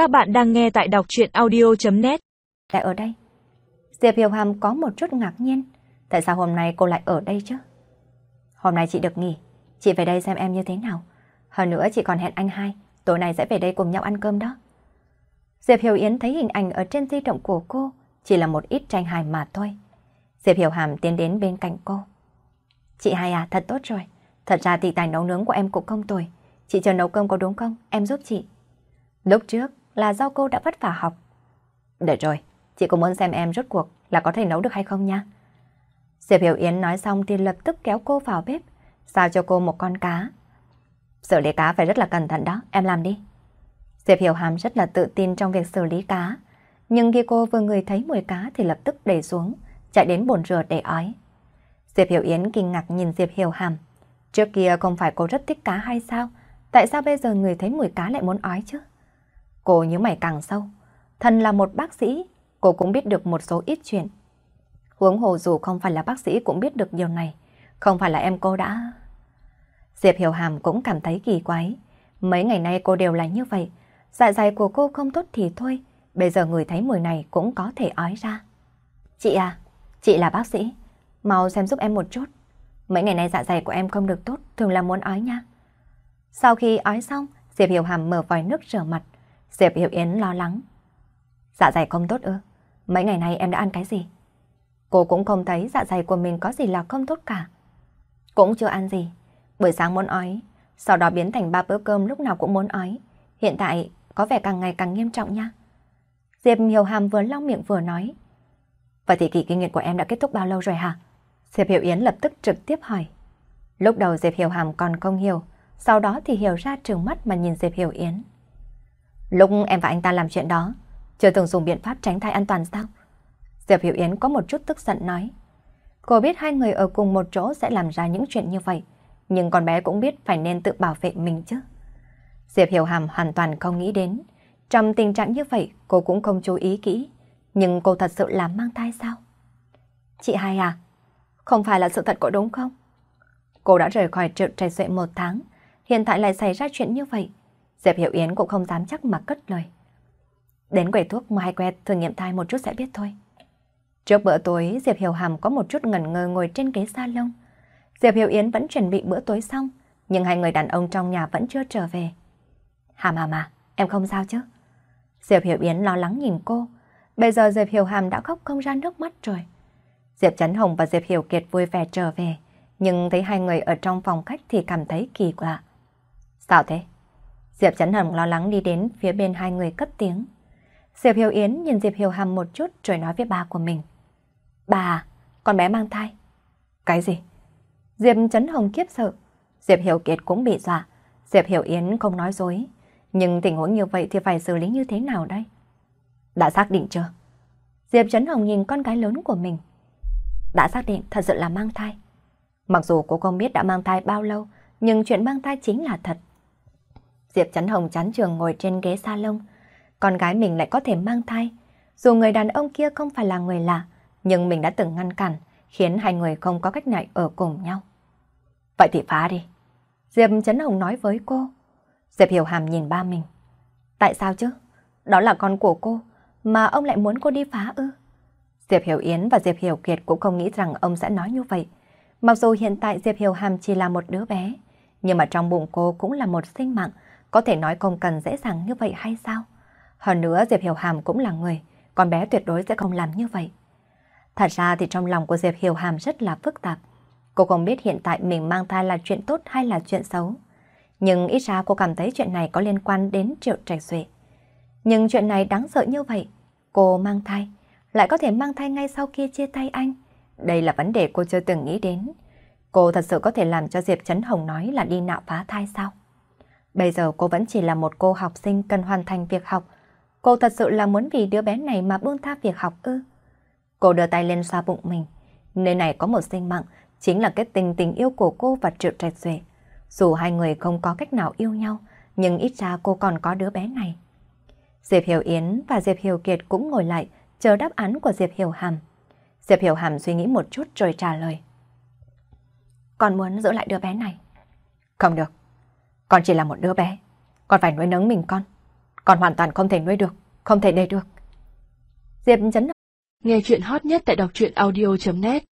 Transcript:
Các bạn đang nghe tại đọc chuyện audio.net Lại ở đây? Diệp Hiểu Hàm có một chút ngạc nhiên. Tại sao hôm nay cô lại ở đây chứ? Hôm nay chị được nghỉ. Chị về đây xem em như thế nào. Hơn nữa chị còn hẹn anh hai. Tối nay sẽ về đây cùng nhau ăn cơm đó. Diệp Hiểu Yến thấy hình ảnh ở trên di động của cô chỉ là một ít tranh hài mà thôi. Diệp Hiểu Hàm tiến đến bên cạnh cô. Chị hai à, thật tốt rồi. Thật ra thì tài nấu nướng của em cũng không tồi. Chị chờ nấu cơm có đúng không? Em giúp chị. Lúc trước là do cô đã vất vả học. Được rồi, chị cũng muốn xem em rốt cuộc là có thể nấu được hay không nha. Diệp Hiểu Yến nói xong thì lập tức kéo cô vào bếp, giao cho cô một con cá. Xử lý cá phải rất là cẩn thận đó, em làm đi. Diệp Hiểu Hàm rất là tự tin trong việc xử lý cá, nhưng khi cô vừa người thấy mùi cá thì lập tức đẩy xuống, chạy đến bồn rửa để ói. Diệp Hiểu Yến kinh ngạc nhìn Diệp Hiểu Hàm. Trước kia không phải cô rất thích cá hay sao? Tại sao bây giờ người thấy mùi cá lại muốn ói chứ? Cô nhớ mày càng sâu. Thân là một bác sĩ, cô cũng biết được một số ít chuyện. Huống hồ dù không phải là bác sĩ cũng biết được điều này. Không phải là em cô đã... Diệp Hiểu Hàm cũng cảm thấy kỳ quái. Mấy ngày nay cô đều là như vậy. Dạ dày của cô không tốt thì thôi. Bây giờ người thấy mùi này cũng có thể ói ra. Chị à, chị là bác sĩ. Mau xem giúp em một chút. Mấy ngày nay dạ dày của em không được tốt, thường là muốn ói nha. Sau khi ói xong, Diệp Hiểu Hàm mở vòi nước rửa mặt. Diệp Hiểu Yến lo lắng. Dạ dày không tốt ư? Mấy ngày nay em đã ăn cái gì? Cô cũng không thấy dạ dày của mình có gì là không tốt cả. Cũng chưa ăn gì. Buổi sáng muốn ói, sau đó biến thành ba bữa cơm lúc nào cũng muốn ói. Hiện tại có vẻ càng ngày càng nghiêm trọng nha. Diệp Hiểu Hàm vừa lau miệng vừa nói. Vậy thì kỳ kinh nguyệt của em đã kết thúc bao lâu rồi hả? Diệp Hiểu Yến lập tức trực tiếp hỏi. Lúc đầu Diệp Hiểu Hàm còn không hiểu, sau đó thì hiểu ra trường mắt mà nhìn Diệp Hiểu Yến. Lúc em và anh ta làm chuyện đó, chưa từng dùng biện pháp tránh thai an toàn sao? Diệp Hiểu Yến có một chút tức giận nói. Cô biết hai người ở cùng một chỗ sẽ làm ra những chuyện như vậy, nhưng con bé cũng biết phải nên tự bảo vệ mình chứ. Diệp Hiểu Hàm hoàn toàn không nghĩ đến. Trong tình trạng như vậy, cô cũng không chú ý kỹ. Nhưng cô thật sự là mang thai sao? Chị hai à, không phải là sự thật của đúng không? Cô đã rời khỏi triệu trạch duệ một tháng, hiện tại lại xảy ra chuyện như vậy. Diệp Hiểu Yến cũng không dám chắc mà cất lời. Đến quầy thuốc mua hai que thử nghiệm thai một chút sẽ biết thôi. Trước bữa tối, Diệp Hiểu Hàm có một chút ngẩn ngơ ngồi trên ghế salon. Diệp Hiểu Yến vẫn chuẩn bị bữa tối xong, nhưng hai người đàn ông trong nhà vẫn chưa trở về. Hàm Hàm à, em không sao chứ? Diệp Hiểu Yến lo lắng nhìn cô. Bây giờ Diệp Hiểu Hàm đã khóc không ra nước mắt rồi. Diệp Trấn Hồng và Diệp Hiểu Kiệt vui vẻ trở về, nhưng thấy hai người ở trong phòng khách thì cảm thấy kỳ lạ. Sao thế? Diệp Chấn Hồng lo lắng đi đến phía bên hai người cất tiếng. Diệp Hiểu Yến nhìn Diệp Hiểu Hàm một chút rồi nói với bà của mình. Bà, con bé mang thai. Cái gì? Diệp Chấn Hồng kiếp sợ. Diệp Hiểu Kiệt cũng bị dọa. Diệp Hiểu Yến không nói dối. Nhưng tình huống như vậy thì phải xử lý như thế nào đây? Đã xác định chưa? Diệp Trấn Hồng nhìn con gái lớn của mình. Đã xác định thật sự là mang thai. Mặc dù cô không biết đã mang thai bao lâu, nhưng chuyện mang thai chính là thật. Diệp Trấn Hồng chán trường ngồi trên ghế salon. Con gái mình lại có thể mang thai. Dù người đàn ông kia không phải là người lạ, nhưng mình đã từng ngăn cản, khiến hai người không có cách nào ở cùng nhau. Vậy thì phá đi. Diệp Trấn Hồng nói với cô. Diệp Hiểu Hàm nhìn ba mình. Tại sao chứ? Đó là con của cô, mà ông lại muốn cô đi phá ư? Diệp Hiểu Yến và Diệp Hiểu Kiệt cũng không nghĩ rằng ông sẽ nói như vậy. Mặc dù hiện tại Diệp Hiểu Hàm chỉ là một đứa bé, nhưng mà trong bụng cô cũng là một sinh mạng, có thể nói không cần dễ dàng như vậy hay sao? Hơn nữa Diệp Hiểu Hàm cũng là người, con bé tuyệt đối sẽ không làm như vậy. Thật ra thì trong lòng của Diệp Hiểu Hàm rất là phức tạp. Cô không biết hiện tại mình mang thai là chuyện tốt hay là chuyện xấu. Nhưng ít ra cô cảm thấy chuyện này có liên quan đến Triệu Trạch Duệ. Nhưng chuyện này đáng sợ như vậy. Cô mang thai, lại có thể mang thai ngay sau khi chia tay anh. Đây là vấn đề cô chưa từng nghĩ đến. Cô thật sự có thể làm cho Diệp Trấn Hồng nói là đi nạo phá thai sao? Bây giờ cô vẫn chỉ là một cô học sinh cần hoàn thành việc học. Cô thật sự là muốn vì đứa bé này mà buông tha việc học ư? Cô đưa tay lên xoa bụng mình. Nơi này có một sinh mạng, chính là kết tình tình yêu của cô và Triệu Trạch Duệ. Dù hai người không có cách nào yêu nhau, nhưng ít ra cô còn có đứa bé này. Diệp Hiểu Yến và Diệp Hiểu Kiệt cũng ngồi lại, chờ đáp án của Diệp Hiểu Hàm. Diệp Hiểu Hàm suy nghĩ một chút rồi trả lời. Con muốn giữ lại đứa bé này. Không được. Con chỉ là một đứa bé. Con phải nuôi nấng mình con. còn hoàn toàn không thể nuôi được, không thể để được. Diệp chấn Nghe chuyện hot nhất tại đọc truyện audio.net